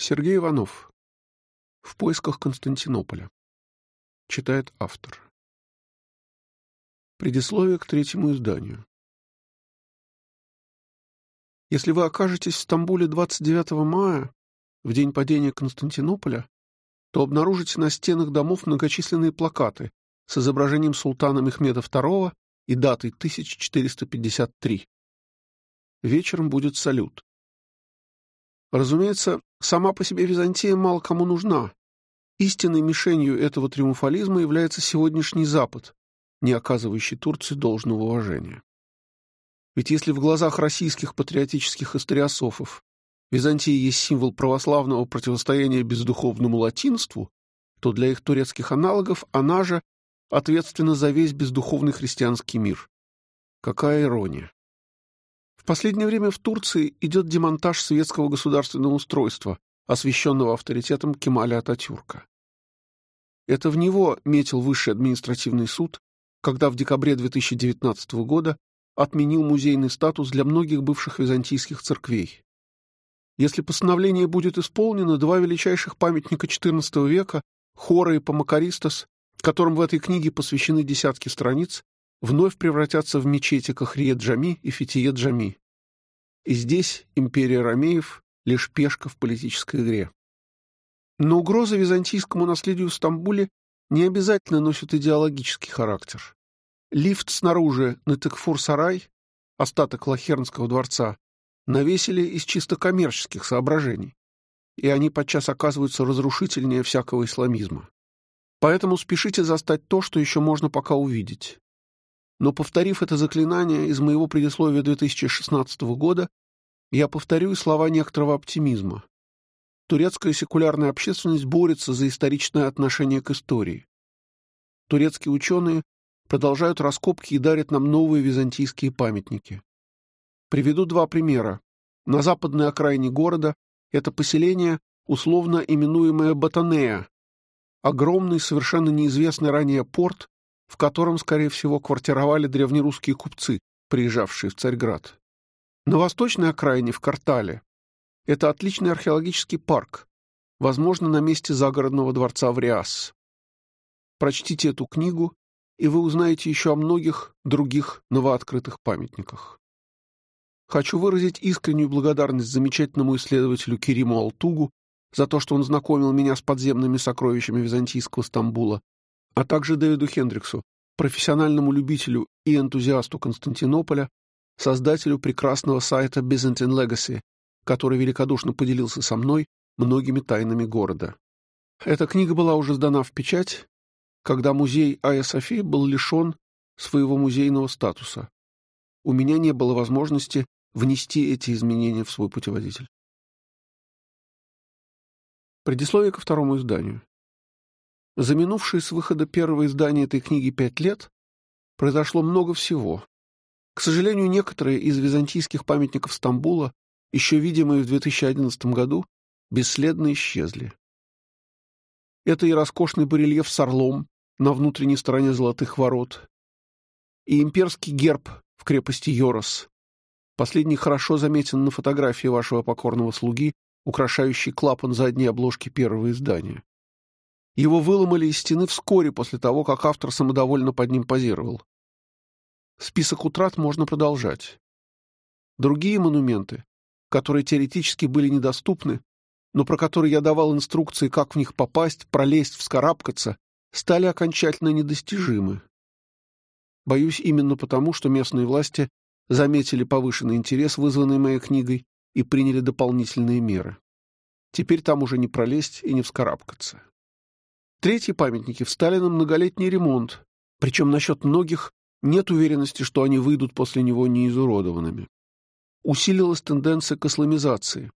Сергей Иванов. В поисках Константинополя. Читает автор. Предисловие к третьему изданию. Если вы окажетесь в Стамбуле 29 мая, в день падения Константинополя, то обнаружите на стенах домов многочисленные плакаты с изображением султана Мехмеда II и датой 1453. Вечером будет салют. Разумеется, сама по себе Византия мало кому нужна. Истинной мишенью этого триумфализма является сегодняшний Запад, не оказывающий Турции должного уважения. Ведь если в глазах российских патриотических историософов Византия есть символ православного противостояния бездуховному латинству, то для их турецких аналогов она же ответственна за весь бездуховный христианский мир. Какая ирония! Последнее время в Турции идет демонтаж светского государственного устройства, освященного авторитетом Кемаля Ататюрка. Это в него метил Высший административный суд, когда в декабре 2019 года отменил музейный статус для многих бывших византийских церквей. Если постановление будет исполнено, два величайших памятника XIV века, Хора и Помакаристос, которым в этой книге посвящены десятки страниц, вновь превратятся в мечети Кахрие-Джами и Фитие-Джами. И здесь империя Ромеев — лишь пешка в политической игре. Но угроза византийскому наследию в Стамбуле не обязательно носит идеологический характер. Лифт снаружи на Текфур-Сарай, остаток Лахернского дворца, навесили из чисто коммерческих соображений, и они подчас оказываются разрушительнее всякого исламизма. Поэтому спешите застать то, что еще можно пока увидеть. Но, повторив это заклинание из моего предисловия 2016 года, я повторю и слова некоторого оптимизма. Турецкая секулярная общественность борется за историчное отношение к истории. Турецкие ученые продолжают раскопки и дарят нам новые византийские памятники. Приведу два примера. На западной окраине города это поселение, условно именуемое Батанея, огромный, совершенно неизвестный ранее порт, в котором, скорее всего, квартировали древнерусские купцы, приезжавшие в Царьград. На восточной окраине, в Картале, это отличный археологический парк, возможно, на месте загородного дворца в Риас. Прочтите эту книгу, и вы узнаете еще о многих других новооткрытых памятниках. Хочу выразить искреннюю благодарность замечательному исследователю Кириму Алтугу за то, что он знакомил меня с подземными сокровищами византийского Стамбула, а также Дэвиду Хендриксу, профессиональному любителю и энтузиасту Константинополя, создателю прекрасного сайта Byzantine Legacy, который великодушно поделился со мной многими тайнами города. Эта книга была уже сдана в печать, когда музей Айя Софи был лишен своего музейного статуса. У меня не было возможности внести эти изменения в свой путеводитель. Предисловие ко второму изданию. За минувшие с выхода первого издания этой книги пять лет произошло много всего. К сожалению, некоторые из византийских памятников Стамбула, еще видимые в 2011 году, бесследно исчезли. Это и роскошный барельеф с орлом на внутренней стороне золотых ворот, и имперский герб в крепости Йорос. Последний хорошо заметен на фотографии вашего покорного слуги, украшающий клапан задней обложки первого издания. Его выломали из стены вскоре после того, как автор самодовольно под ним позировал. Список утрат можно продолжать. Другие монументы, которые теоретически были недоступны, но про которые я давал инструкции, как в них попасть, пролезть, вскарабкаться, стали окончательно недостижимы. Боюсь именно потому, что местные власти заметили повышенный интерес, вызванный моей книгой, и приняли дополнительные меры. Теперь там уже не пролезть и не вскарабкаться. Третьи памятники встали на многолетний ремонт, причем насчет многих нет уверенности, что они выйдут после него неизуродованными. Усилилась тенденция к исламизации.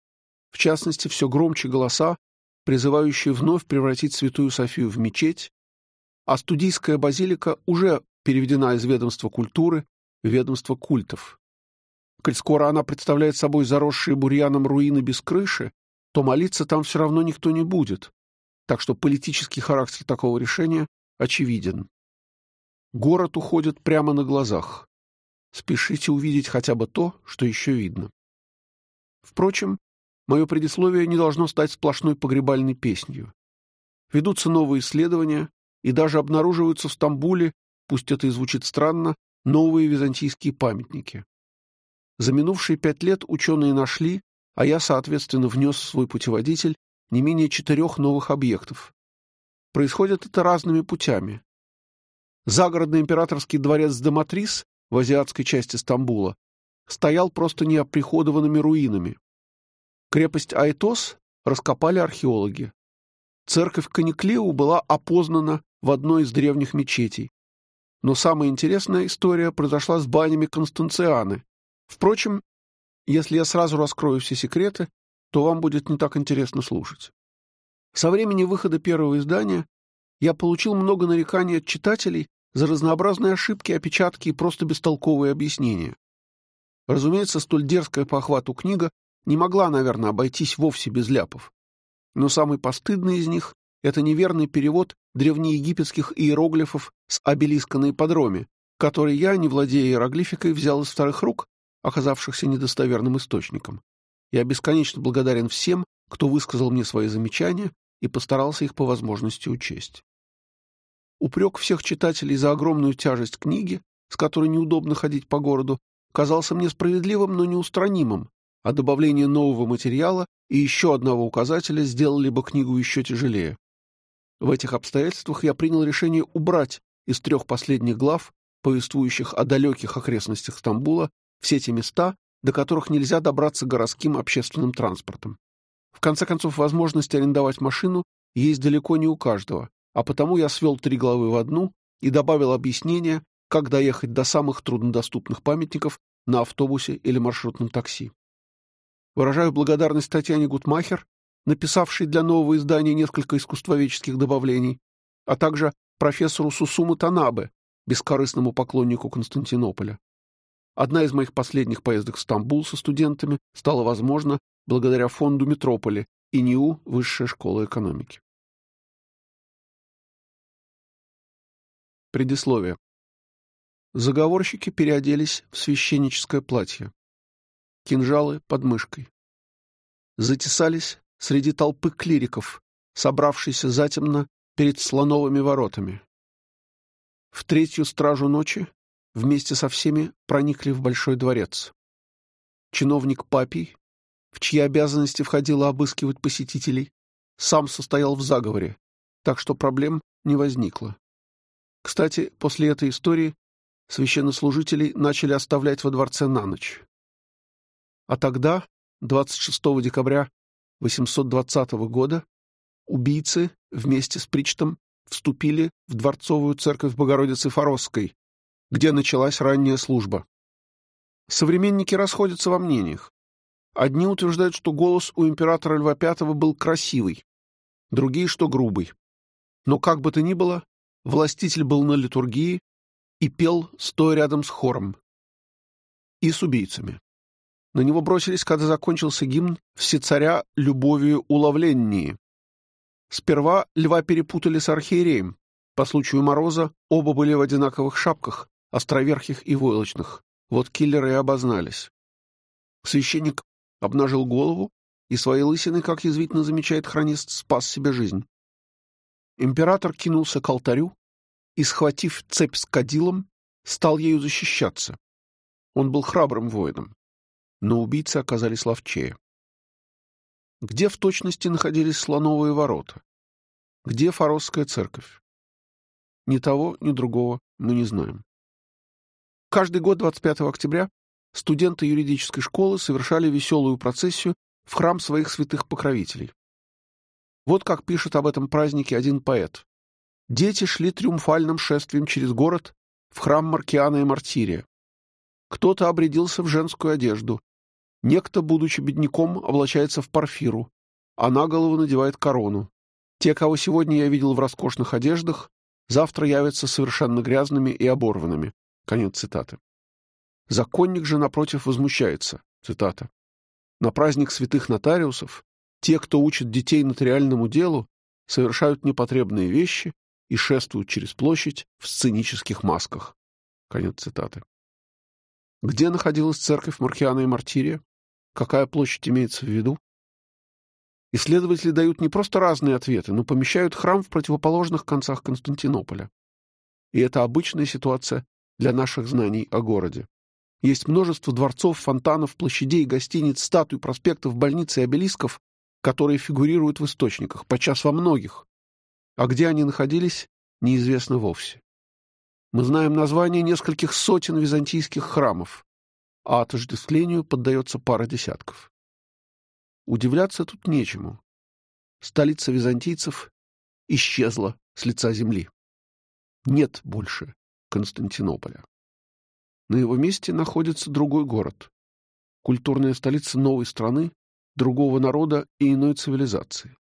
В частности, все громче голоса, призывающие вновь превратить Святую Софию в мечеть, а студийская базилика уже переведена из ведомства культуры в ведомство культов. Коль скоро она представляет собой заросшие бурьяном руины без крыши, то молиться там все равно никто не будет, так что политический характер такого решения очевиден. Город уходит прямо на глазах. Спешите увидеть хотя бы то, что еще видно. Впрочем, мое предисловие не должно стать сплошной погребальной песнью. Ведутся новые исследования, и даже обнаруживаются в Стамбуле, пусть это и звучит странно, новые византийские памятники. За минувшие пять лет ученые нашли, а я, соответственно, внес в свой путеводитель не менее четырех новых объектов. Происходит это разными путями. Загородный императорский дворец Дематрис в азиатской части Стамбула стоял просто неоприходованными руинами. Крепость Айтос раскопали археологи. Церковь Каниклеу была опознана в одной из древних мечетей. Но самая интересная история произошла с банями Констанцианы. Впрочем, если я сразу раскрою все секреты, то вам будет не так интересно слушать. Со времени выхода первого издания я получил много нареканий от читателей за разнообразные ошибки, опечатки и просто бестолковые объяснения. Разумеется, столь дерзкая по охвату книга не могла, наверное, обойтись вовсе без ляпов. Но самый постыдный из них — это неверный перевод древнеегипетских иероглифов с обелиска на ипподроме, который я, не владея иероглификой, взял из вторых рук, оказавшихся недостоверным источником. Я бесконечно благодарен всем, кто высказал мне свои замечания и постарался их по возможности учесть. Упрек всех читателей за огромную тяжесть книги, с которой неудобно ходить по городу, казался мне справедливым, но неустранимым, а добавление нового материала и еще одного указателя сделали бы книгу еще тяжелее. В этих обстоятельствах я принял решение убрать из трех последних глав, повествующих о далеких окрестностях Стамбула, все те места, до которых нельзя добраться городским общественным транспортом. В конце концов, возможность арендовать машину есть далеко не у каждого, а потому я свел три главы в одну и добавил объяснение, как доехать до самых труднодоступных памятников на автобусе или маршрутном такси. Выражаю благодарность Татьяне Гутмахер, написавшей для нового издания несколько искусствоведческих добавлений, а также профессору Сусуму Танабе, бескорыстному поклоннику Константинополя. Одна из моих последних поездок в Стамбул со студентами стала возможна благодаря фонду Метрополи и НИУ Высшая школа экономики. Предисловие. Заговорщики переоделись в священническое платье. Кинжалы под мышкой. Затесались среди толпы клириков, собравшейся затемно перед слоновыми воротами. В третью стражу ночи вместе со всеми проникли в Большой дворец. Чиновник Папий, в чьи обязанности входило обыскивать посетителей, сам состоял в заговоре, так что проблем не возникло. Кстати, после этой истории священнослужителей начали оставлять во дворце на ночь. А тогда, 26 декабря 820 года, убийцы вместе с Причтом вступили в дворцовую церковь Богородицы Форосской, где началась ранняя служба. Современники расходятся во мнениях. Одни утверждают, что голос у императора Льва V был красивый, другие, что грубый. Но как бы то ни было, Властитель был на литургии и пел, стоя рядом с хором. И с убийцами. На него бросились, когда закончился гимн «Всецаря любовью уловленнии». Сперва льва перепутали с архиереем. По случаю мороза оба были в одинаковых шапках, островерхих и войлочных. Вот киллеры и обознались. Священник обнажил голову и своей лысиной, как язвительно замечает хронист, спас себе жизнь. Император кинулся к алтарю и, схватив цепь с кадилом, стал ею защищаться. Он был храбрым воином, но убийцы оказались ловчее. Где в точности находились слоновые ворота? Где Форосская церковь? Ни того, ни другого мы не знаем. Каждый год 25 октября студенты юридической школы совершали веселую процессию в храм своих святых покровителей. Вот как пишет об этом празднике один поэт. Дети шли триумфальным шествием через город в храм Маркиана и Мартирия. Кто-то обрядился в женскую одежду. Некто, будучи бедняком, облачается в парфиру, а на голову надевает корону. Те, кого сегодня я видел в роскошных одеждах, завтра явятся совершенно грязными и оборванными. Конец цитаты. Законник же, напротив, возмущается. Цитата. На праздник святых нотариусов те, кто учит детей нотариальному делу, совершают непотребные вещи и шествуют через площадь в сценических масках. Конец цитаты. Где находилась церковь Маркиана и Мартирия? Какая площадь имеется в виду? Исследователи дают не просто разные ответы, но помещают храм в противоположных концах Константинополя. И это обычная ситуация для наших знаний о городе. Есть множество дворцов, фонтанов, площадей, гостиниц, статуй, проспектов, больниц и обелисков, которые фигурируют в источниках, подчас во многих. А где они находились, неизвестно вовсе. Мы знаем названия нескольких сотен византийских храмов, а отождествлению поддается пара десятков. Удивляться тут нечему. Столица византийцев исчезла с лица земли. Нет больше Константинополя. На его месте находится другой город, культурная столица новой страны, другого народа и иной цивилизации.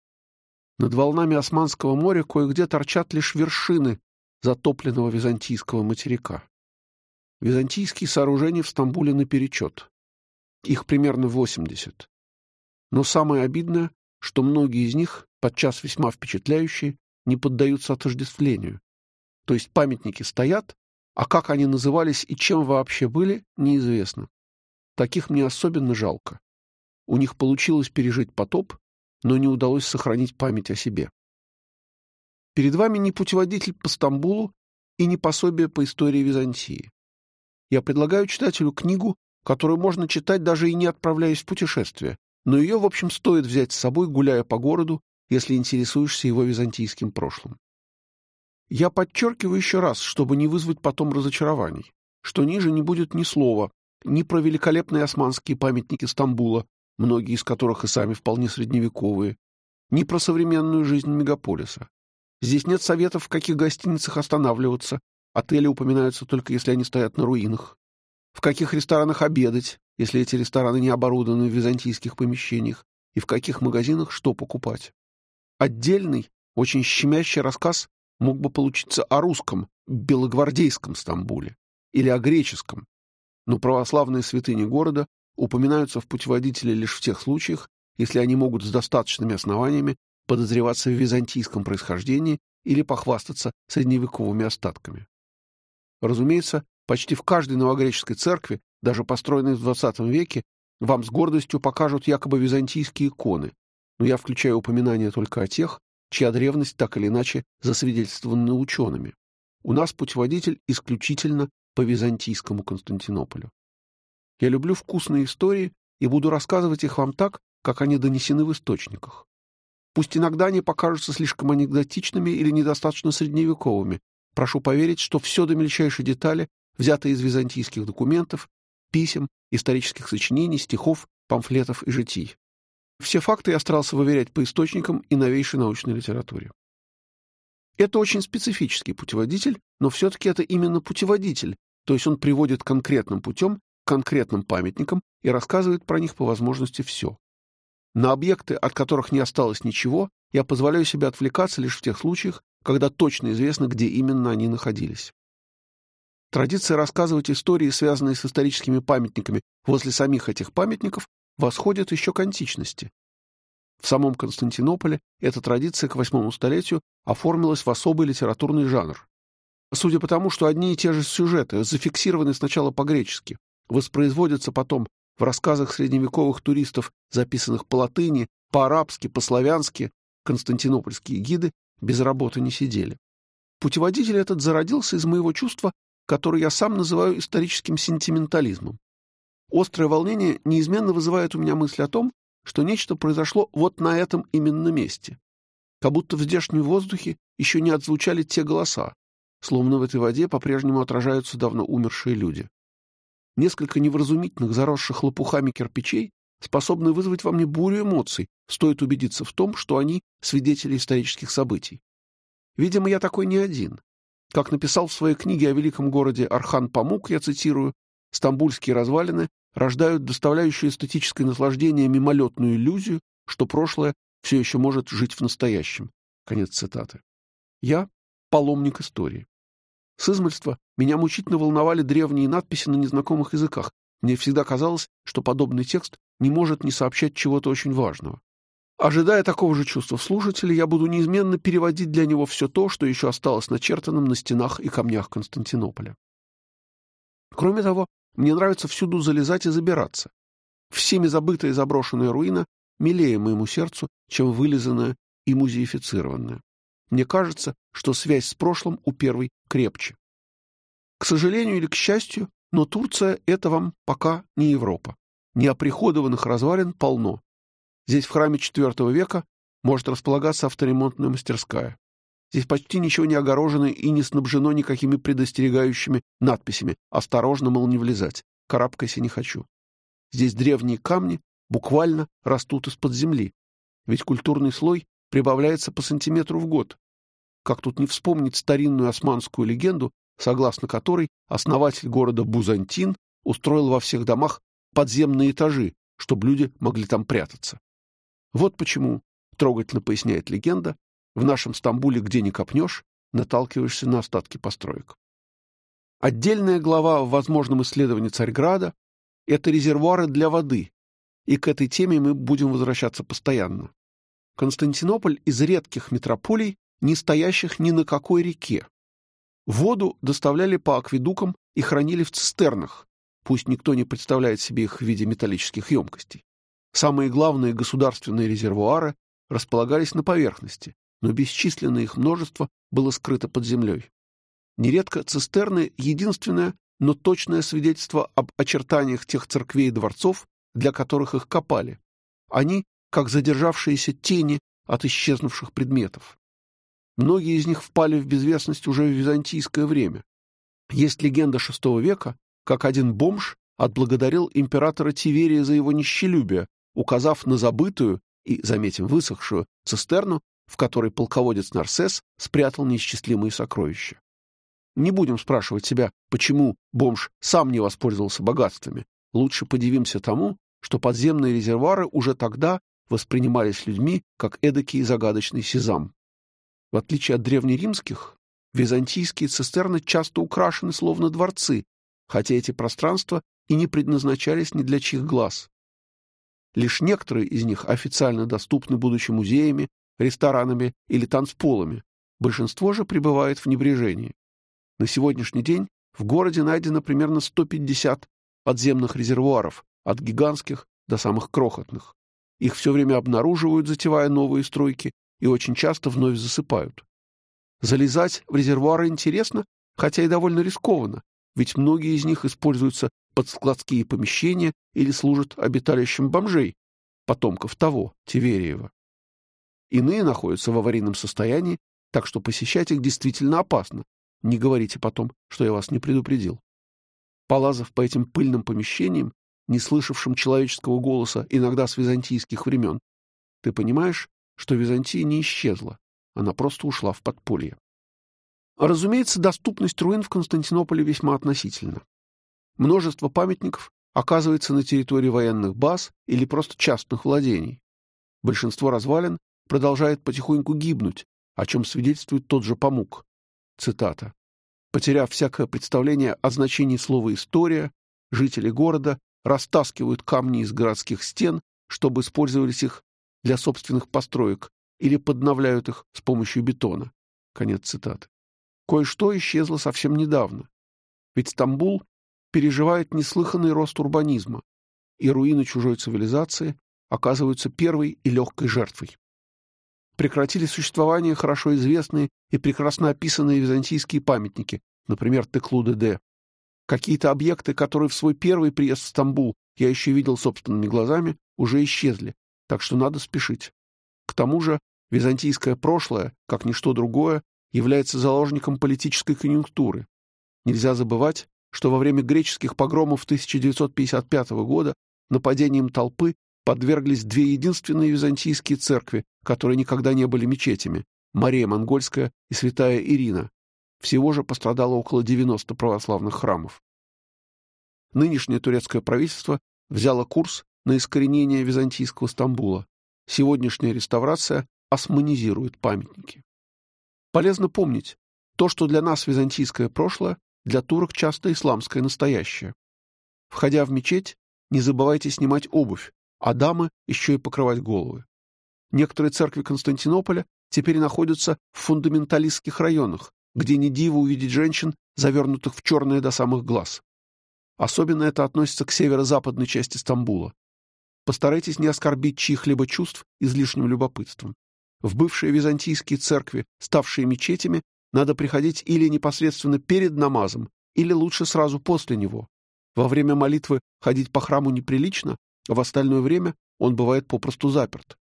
Над волнами Османского моря кое-где торчат лишь вершины затопленного византийского материка. Византийские сооружения в Стамбуле наперечет. Их примерно 80. Но самое обидное, что многие из них, подчас весьма впечатляющие, не поддаются отождествлению. То есть памятники стоят, а как они назывались и чем вообще были, неизвестно. Таких мне особенно жалко. У них получилось пережить потоп, но не удалось сохранить память о себе. Перед вами не путеводитель по Стамбулу и не пособие по истории Византии. Я предлагаю читателю книгу, которую можно читать, даже и не отправляясь в путешествие, но ее, в общем, стоит взять с собой, гуляя по городу, если интересуешься его византийским прошлым. Я подчеркиваю еще раз, чтобы не вызвать потом разочарований, что ниже не будет ни слова ни про великолепные османские памятники Стамбула, многие из которых и сами вполне средневековые, ни про современную жизнь мегаполиса. Здесь нет советов, в каких гостиницах останавливаться, отели упоминаются только если они стоят на руинах, в каких ресторанах обедать, если эти рестораны не оборудованы в византийских помещениях, и в каких магазинах что покупать. Отдельный, очень щемящий рассказ мог бы получиться о русском, белогвардейском Стамбуле или о греческом, но православные святыни города упоминаются в путеводителе лишь в тех случаях, если они могут с достаточными основаниями подозреваться в византийском происхождении или похвастаться средневековыми остатками. Разумеется, почти в каждой новогреческой церкви, даже построенной в XX веке, вам с гордостью покажут якобы византийские иконы, но я включаю упоминания только о тех, чья древность так или иначе засвидетельствована учеными. У нас путеводитель исключительно по византийскому Константинополю. Я люблю вкусные истории и буду рассказывать их вам так, как они донесены в источниках. Пусть иногда они покажутся слишком анекдотичными или недостаточно средневековыми. Прошу поверить, что все до мельчайшей детали взято из византийских документов, писем, исторических сочинений, стихов, памфлетов и житий. Все факты я старался выверять по источникам и новейшей научной литературе. Это очень специфический путеводитель, но все-таки это именно путеводитель, то есть он приводит конкретным путем конкретным памятникам и рассказывает про них по возможности все. На объекты, от которых не осталось ничего, я позволяю себе отвлекаться лишь в тех случаях, когда точно известно, где именно они находились. Традиция рассказывать истории, связанные с историческими памятниками, возле самих этих памятников, восходит еще к античности. В самом Константинополе эта традиция к восьмому столетию оформилась в особый литературный жанр. Судя по тому, что одни и те же сюжеты зафиксированы сначала по-гречески, воспроизводятся потом в рассказах средневековых туристов, записанных по латыни, по-арабски, по-славянски, константинопольские гиды без работы не сидели. Путеводитель этот зародился из моего чувства, которое я сам называю историческим сентиментализмом. Острое волнение неизменно вызывает у меня мысль о том, что нечто произошло вот на этом именно месте. Как будто в здешнем воздухе еще не отзвучали те голоса, словно в этой воде по-прежнему отражаются давно умершие люди несколько невразумительных, заросших лопухами кирпичей способны вызвать во мне бурю эмоций, стоит убедиться в том, что они свидетели исторических событий. Видимо, я такой не один. Как написал в своей книге о великом городе Архан Памук, я цитирую, «Стамбульские развалины рождают доставляющую эстетическое наслаждение мимолетную иллюзию, что прошлое все еще может жить в настоящем». Конец цитаты. Я — паломник истории. С измольства меня мучительно волновали древние надписи на незнакомых языках. Мне всегда казалось, что подобный текст не может не сообщать чего-то очень важного. Ожидая такого же чувства в слушателе, я буду неизменно переводить для него все то, что еще осталось начертанным на стенах и камнях Константинополя. Кроме того, мне нравится всюду залезать и забираться. Всеми забытая и заброшенная руина милее моему сердцу, чем вылизанная и музеифицированная. Мне кажется, что связь с прошлым у первой крепче. К сожалению или к счастью, но Турция — это вам пока не Европа. Неоприходованных развалин полно. Здесь в храме IV века может располагаться авторемонтная мастерская. Здесь почти ничего не огорожено и не снабжено никакими предостерегающими надписями. Осторожно, мол, не влезать. Карабкайся не хочу. Здесь древние камни буквально растут из-под земли. Ведь культурный слой прибавляется по сантиметру в год. Как тут не вспомнить старинную османскую легенду, согласно которой основатель города Бузантин устроил во всех домах подземные этажи, чтобы люди могли там прятаться. Вот почему, трогательно поясняет легенда, в нашем Стамбуле, где ни копнешь, наталкиваешься на остатки построек. Отдельная глава в возможном исследовании Царьграда — это резервуары для воды, и к этой теме мы будем возвращаться постоянно. Константинополь из редких метрополий, не стоящих ни на какой реке. Воду доставляли по акведукам и хранили в цистернах, пусть никто не представляет себе их в виде металлических емкостей. Самые главные государственные резервуары располагались на поверхности, но бесчисленное их множество было скрыто под землей. Нередко цистерны — единственное, но точное свидетельство об очертаниях тех церквей и дворцов, для которых их копали. Они как задержавшиеся тени от исчезнувших предметов. Многие из них впали в безвестность уже в византийское время. Есть легенда VI века, как один бомж отблагодарил императора Тиверия за его нищелюбие, указав на забытую и, заметим, высохшую цистерну, в которой полководец Нарсес спрятал неисчислимые сокровища. Не будем спрашивать себя, почему бомж сам не воспользовался богатствами. Лучше подивимся тому, что подземные резервуары уже тогда воспринимались людьми как эдакий загадочный сезам. В отличие от древнеримских, византийские цистерны часто украшены словно дворцы, хотя эти пространства и не предназначались ни для чьих глаз. Лишь некоторые из них официально доступны, будучи музеями, ресторанами или танцполами, большинство же пребывает в небрежении. На сегодняшний день в городе найдено примерно 150 подземных резервуаров, от гигантских до самых крохотных. Их все время обнаруживают, затевая новые стройки, и очень часто вновь засыпают. Залезать в резервуары интересно, хотя и довольно рискованно, ведь многие из них используются под складские помещения или служат обиталищем бомжей, потомков того, Тивериева. Иные находятся в аварийном состоянии, так что посещать их действительно опасно. Не говорите потом, что я вас не предупредил. Полазав по этим пыльным помещениям, не слышавшим человеческого голоса иногда с византийских времен, ты понимаешь, что Византия не исчезла, она просто ушла в подполье. Разумеется, доступность руин в Константинополе весьма относительна. Множество памятников оказывается на территории военных баз или просто частных владений. Большинство развалин продолжает потихоньку гибнуть, о чем свидетельствует тот же Памук. Цитата. «Потеряв всякое представление о значении слова «история», жители города растаскивают камни из городских стен, чтобы использовались их для собственных построек, или подновляют их с помощью бетона. Конец цитаты. Кое-что исчезло совсем недавно. Ведь Стамбул переживает неслыханный рост урбанизма, и руины чужой цивилизации оказываются первой и легкой жертвой. Прекратили существование хорошо известные и прекрасно описанные византийские памятники, например, Теклу-ДД. Какие-то объекты, которые в свой первый приезд в Стамбул я еще видел собственными глазами, уже исчезли, так что надо спешить. К тому же византийское прошлое, как ничто другое, является заложником политической конъюнктуры. Нельзя забывать, что во время греческих погромов 1955 года нападением толпы подверглись две единственные византийские церкви, которые никогда не были мечетями – Мария Монгольская и Святая Ирина, всего же пострадало около 90 православных храмов. Нынешнее турецкое правительство взяло курс на искоренение византийского Стамбула. Сегодняшняя реставрация османизирует памятники. Полезно помнить, то, что для нас византийское прошлое, для турок часто исламское настоящее. Входя в мечеть, не забывайте снимать обувь, а дамы еще и покрывать головы. Некоторые церкви Константинополя теперь находятся в фундаменталистских районах, где не диво увидеть женщин, завернутых в черное до самых глаз. Особенно это относится к северо-западной части Стамбула. Постарайтесь не оскорбить чьих-либо чувств излишним любопытством. В бывшие византийские церкви, ставшие мечетями, надо приходить или непосредственно перед намазом, или лучше сразу после него. Во время молитвы ходить по храму неприлично, в остальное время он бывает попросту заперт.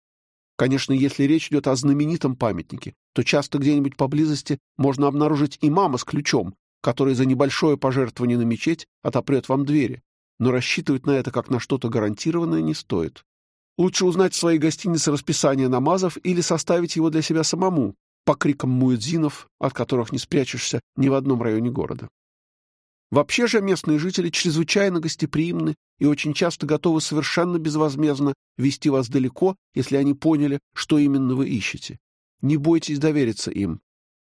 Конечно, если речь идет о знаменитом памятнике, то часто где-нибудь поблизости можно обнаружить имама с ключом, который за небольшое пожертвование на мечеть отопрет вам двери, но рассчитывать на это как на что-то гарантированное не стоит. Лучше узнать в своей гостинице расписание намазов или составить его для себя самому, по крикам муэдзинов, от которых не спрячешься ни в одном районе города. Вообще же местные жители чрезвычайно гостеприимны и очень часто готовы совершенно безвозмездно вести вас далеко, если они поняли, что именно вы ищете. Не бойтесь довериться им.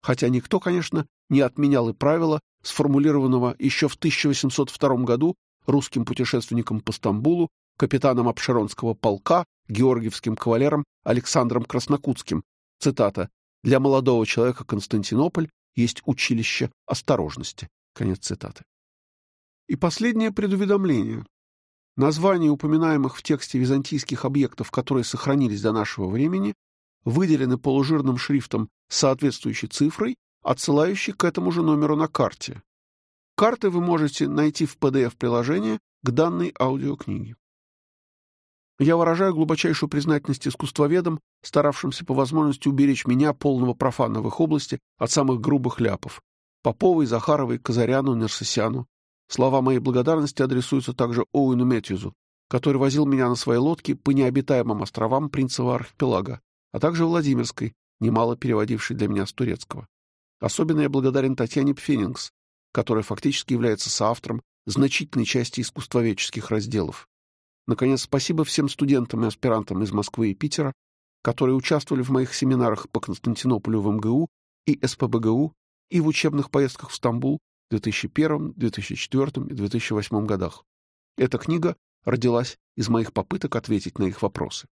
Хотя никто, конечно, не отменял и правила, сформулированного еще в 1802 году русским путешественником по Стамбулу, капитаном Обширонского полка, георгиевским кавалером Александром Краснокутским. Цитата. «Для молодого человека Константинополь есть училище осторожности». Конец цитаты. И последнее предуведомление. Названия упоминаемых в тексте византийских объектов, которые сохранились до нашего времени, выделены полужирным шрифтом соответствующей цифрой, отсылающей к этому же номеру на карте. Карты вы можете найти в PDF-приложении к данной аудиокниге. Я выражаю глубочайшую признательность искусствоведам, старавшимся по возможности уберечь меня, полного профана в их области, от самых грубых ляпов. Поповой, Захаровой, Казаряну, Нерсесяну. Слова моей благодарности адресуются также Оуэну Мэтьюзу, который возил меня на своей лодке по необитаемым островам Принцева архипелага, а также Владимирской, немало переводившей для меня с турецкого. Особенно я благодарен Татьяне Пфенингс, которая фактически является соавтором значительной части искусствоведческих разделов. Наконец, спасибо всем студентам и аспирантам из Москвы и Питера, которые участвовали в моих семинарах по Константинополю в МГУ и СПБГУ и в учебных поездках в Стамбул в 2001, 2004 и 2008 годах. Эта книга родилась из моих попыток ответить на их вопросы.